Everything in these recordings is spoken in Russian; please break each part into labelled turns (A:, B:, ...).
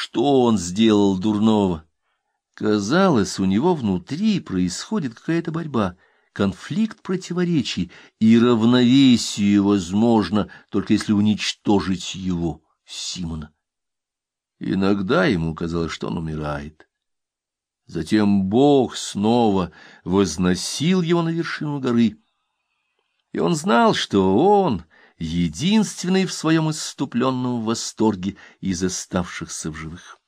A: что он сделал дурного. Казалось, у него внутри происходит какая-то борьба, конфликт противоречий, и равновесие возможно, только если уничтожить его, Симона. Иногда ему казалось, что он умирает. Затем Бог снова возносил его на вершину горы, и он знал, что он — единственный в своем исступленном восторге из оставшихся в живых.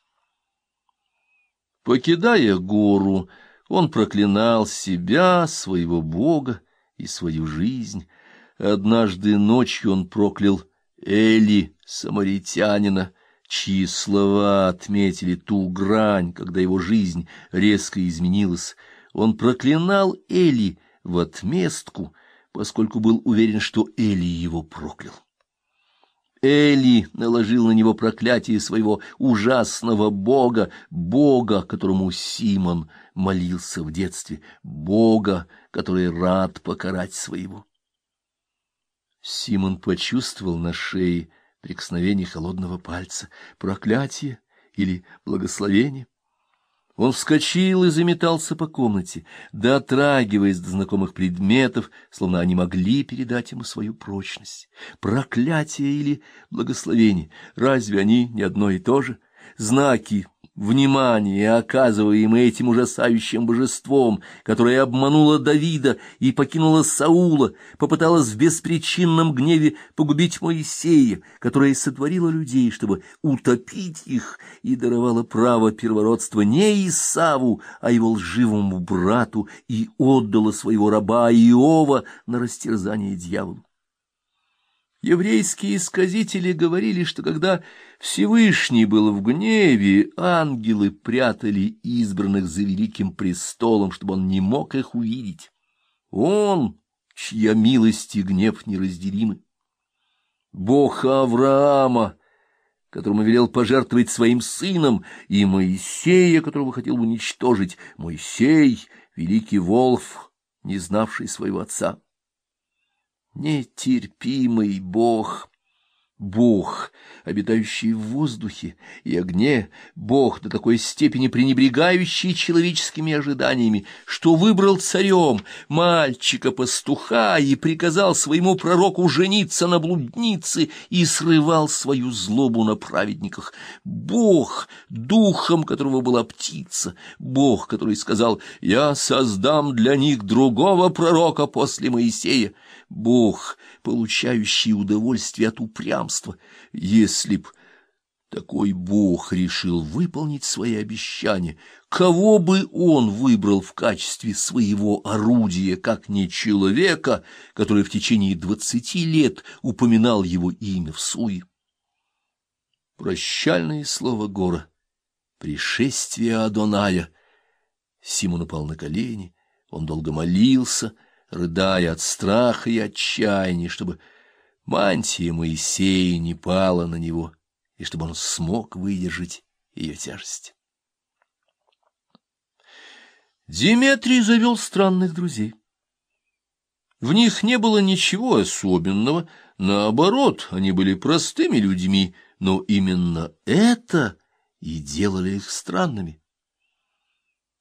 A: Покидая гору, он проклинал себя, своего Бога и свою жизнь. Однажды ночью он проклял Эли, самаритянина, чьи слова отметили ту грань, когда его жизнь резко изменилась. Он проклинал Эли в отместку, поскольку был уверен, что Эли его проклял. Эли наложил на него проклятие своего ужасного бога, бога, которому Симон молился в детстве, бога, который рад покарать своего. Симон почувствовал на шее прикосновение холодного пальца, проклятие или благословение. Он вскочил и заметался по комнате, дотрагиваясь до знакомых предметов, словно они могли передать ему свою прочность. Проклятие или благословение, разве они не одно и то же? Знаки внимание, оказываемое этим ужасающим божеством, которое обмануло Давида и покинуло Саула, попыталось в беспричинном гневе погубить Моисея, которое сотворило людей, чтобы утопить их, и даровало право первородства не Исаву, а его лживому брату, и отдало своего раба Иова на растерзание дьяволу. Еврейские сказители говорили, что когда Всевышний был в гневе, ангелы прятали избранных за великим престолом, чтобы он не мог их увидеть. Он, чья милость и гнев неразделимы. Бог Авраама, которому велел пожертвовать своим сыном, и Моисея, которого хотел уничтожить, Моисей, великий Волф, не знавший своего отца. Нетерпимый Бог, Бог, обитающий в воздухе и огне, Бог до такой степени пренебрегающий человеческими ожиданиями, что выбрал царем мальчика-пастуха и приказал своему пророку жениться на блуднице и срывал свою злобу на праведниках. Бог, духом которого была птица, Бог, который сказал «Я создам для них другого пророка после Моисея», Бог, получающий удовольствие от упрямства, если б такой Бог решил выполнить свои обещания, кого бы он выбрал в качестве своего орудия, как не человека, который в течение двадцати лет упоминал его имя в суе? Прощальное слово Гора, пришествие Адоная. Симон упал на колени, он долго молился, рыдая от страха и отчаяния, чтобы мантия Моисея не пала на него, и чтобы он смог выдержать ее тяжесть. Диметрий завел странных друзей. В них не было ничего особенного, наоборот, они были простыми людьми, но именно это и делали их странными.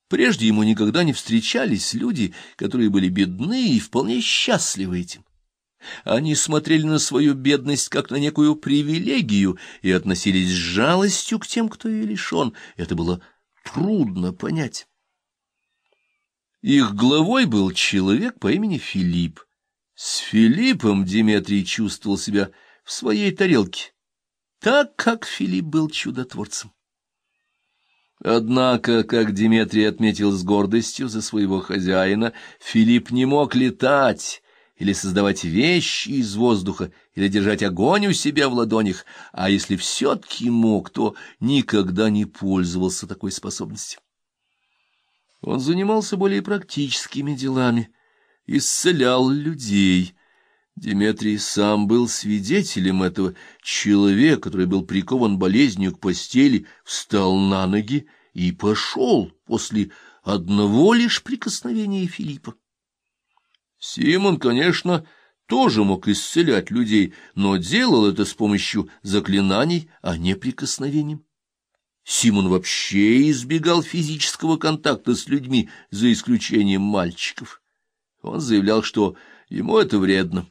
A: Прежде ему никогда не встречались люди, которые были бедны и вполне счастливы этим. Они смотрели на свою бедность как на некую привилегию и относились с жалостью к тем, кто ее лишен. Это было трудно понять. Их главой был человек по имени Филипп. С Филиппом Диметрий чувствовал себя в своей тарелке, так как Филипп был чудотворцем. Однако, как Диметрий отметил с гордостью за своего хозяина, Филипп не мог летать или создавать вещи из воздуха, или держать огонь у себя в ладонях, а если все-таки мог, то никогда не пользовался такой способностью. Он занимался более практическими делами, исцелял людей. Диметрий сам был свидетелем этого. Человек, который был прикован болезнью к постели, встал на ноги и пошел после одного лишь прикосновения Филиппа. Симон, конечно, тоже мог исцелять людей, но делал это с помощью заклинаний, а не прикосновением. Симон вообще избегал физического контакта с людьми, за исключением мальчиков. Он заявлял, что ему это вредно.